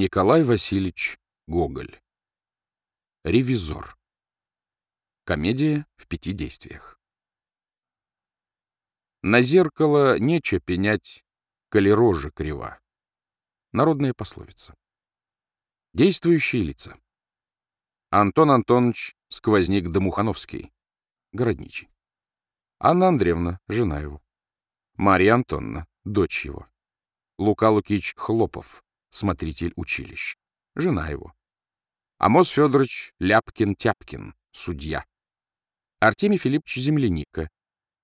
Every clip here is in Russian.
Николай Васильевич Гоголь. Ревизор. Комедия в пяти действиях. На зеркало нече пенять, коли рожа крива. Народная пословица. Действующие лица. Антон Антонович Сквозник Домухановский, городничий. Анна Андреевна, жена его. Марья Антонна, дочь его. Лука Лукич Хлопов, смотритель училищ, жена его. Амос Федорович Ляпкин-Тяпкин, судья. Артемий Филиппович Земляника,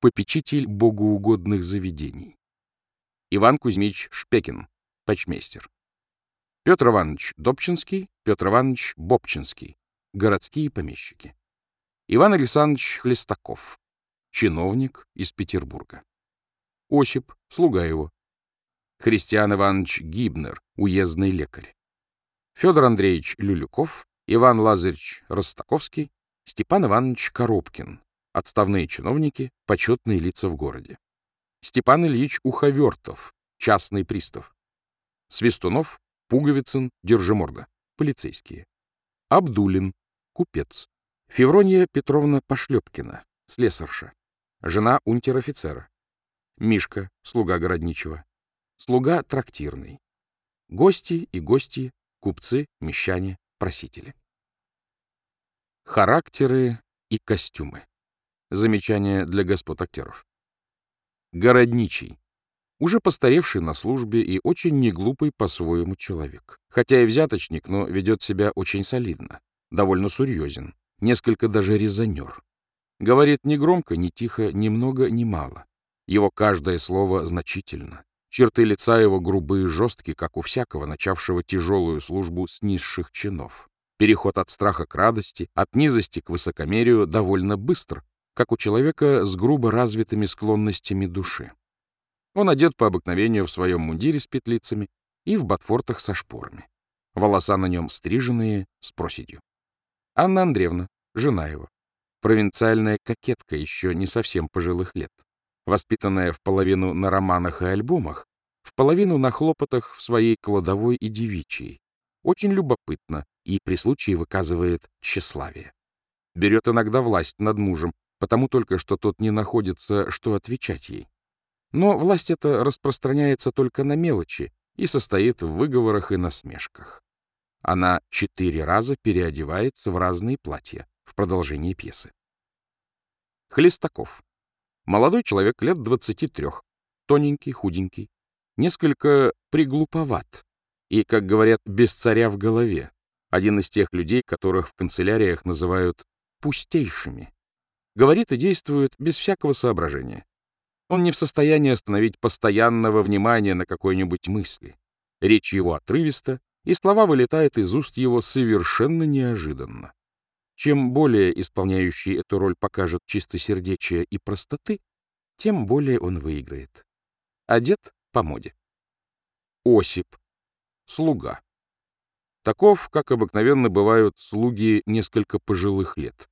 попечитель богоугодных заведений. Иван Кузьмич Шпекин, почмейстер. Петр Иванович Добчинский, Петр Иванович Бобчинский, городские помещики. Иван Александрович Хлестаков, чиновник из Петербурга. Осип, слуга его. Христиан Иванович Гибнер, уездный лекарь. Федор Андреевич Люлюков, Иван Лазаревич Ростаковский, Степан Иванович Коробкин, отставные чиновники, почетные лица в городе. Степан Ильич Уховертов, частный пристав. Свистунов, Пуговицын, Держиморда, полицейские. Абдулин, купец. Феврония Петровна Пошлепкина, слесарша. Жена унтер-офицера. Мишка, слуга городничего. Слуга трактирный. Гости и гости, купцы, мещане, просители. Характеры и костюмы. Замечание для господ актеров. Городничий. Уже постаревший на службе и очень неглупый по-своему человек. Хотя и взяточник, но ведет себя очень солидно. Довольно серьезен. Несколько даже резонер. Говорит ни громко, ни тихо, ни много, ни мало. Его каждое слово значительно. Черты лица его грубые и жесткие, как у всякого, начавшего тяжелую службу с низших чинов. Переход от страха к радости, от низости к высокомерию довольно быстр, как у человека с грубо развитыми склонностями души. Он одет по обыкновению в своем мундире с петлицами и в ботфортах со шпорами. Волоса на нем стриженные, с проседью. Анна Андреевна, жена его, провинциальная кокетка еще не совсем пожилых лет воспитанная в половину на романах и альбомах, в половину на хлопотах в своей кладовой и девичьей. Очень любопытно и при случае выказывает тщеславие. Берет иногда власть над мужем, потому только что тот не находится, что отвечать ей. Но власть эта распространяется только на мелочи и состоит в выговорах и насмешках. Она четыре раза переодевается в разные платья в продолжении пьесы. Хлестаков. Молодой человек лет 23, тоненький, худенький, несколько приглуповат и, как говорят, без царя в голове, один из тех людей, которых в канцеляриях называют пустейшими. Говорит и действует без всякого соображения. Он не в состоянии остановить постоянного внимания на какой-нибудь мысли. Речь его отрывиста, и слова вылетают из уст его совершенно неожиданно. Чем более исполняющий эту роль покажет чистосердечия и простоты, тем более он выиграет. Одет по моде. Осип. Слуга. Таков, как обыкновенно бывают слуги несколько пожилых лет.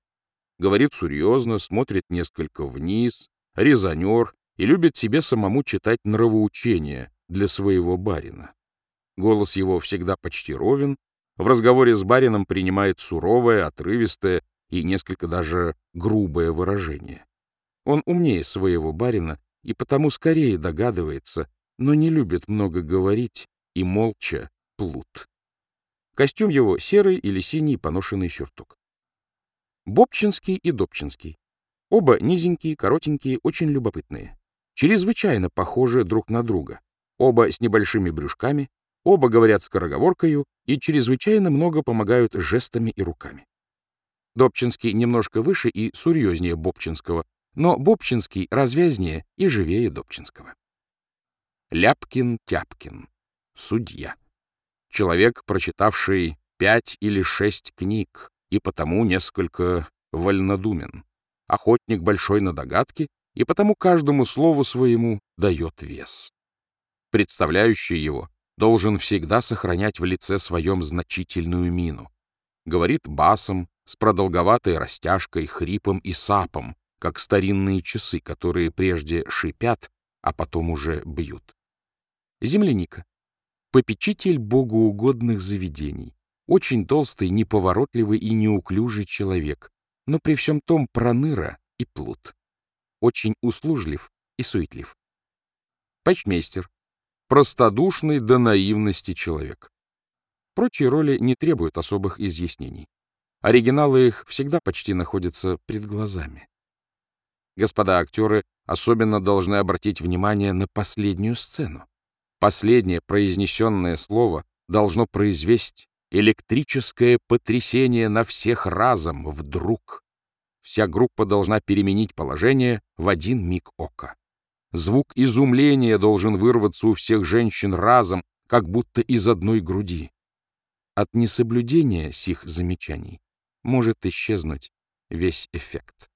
Говорит серьезно, смотрит несколько вниз, резонер и любит себе самому читать нравоучения для своего барина. Голос его всегда почти ровен, в разговоре с барином принимает суровое, отрывистое и несколько даже грубое выражение. Он умнее своего барина и потому скорее догадывается, но не любит много говорить и молча плут. Костюм его серый или синий поношенный сюртук. Бобчинский и Добчинский. Оба низенькие, коротенькие, очень любопытные. Чрезвычайно похожи друг на друга. Оба с небольшими брюшками, Оба говорят скороговоркою и чрезвычайно много помогают жестами и руками. Добчинский немножко выше и серьезнее Бобчинского, но Бобчинский развязнее и живее Добчинского. Ляпкин-Тяпкин. Судья. Человек, прочитавший пять или шесть книг и потому несколько вольнодумен. Охотник большой на догадки и потому каждому слову своему дает вес. Представляющий его должен всегда сохранять в лице своем значительную мину. Говорит басом, с продолговатой растяжкой, хрипом и сапом, как старинные часы, которые прежде шипят, а потом уже бьют. Земляника. попечитель богоугодных заведений, очень толстый, неповоротливый и неуклюжий человек, но при всем том проныра и плут. Очень услужлив и суетлив. Почмейстер. Простодушный до наивности человек. Прочие роли не требуют особых изъяснений. Оригиналы их всегда почти находятся пред глазами. Господа актеры особенно должны обратить внимание на последнюю сцену. Последнее произнесенное слово должно произвести электрическое потрясение на всех разом, вдруг. Вся группа должна переменить положение в один миг ока. Звук изумления должен вырваться у всех женщин разом, как будто из одной груди. От несоблюдения сих замечаний может исчезнуть весь эффект.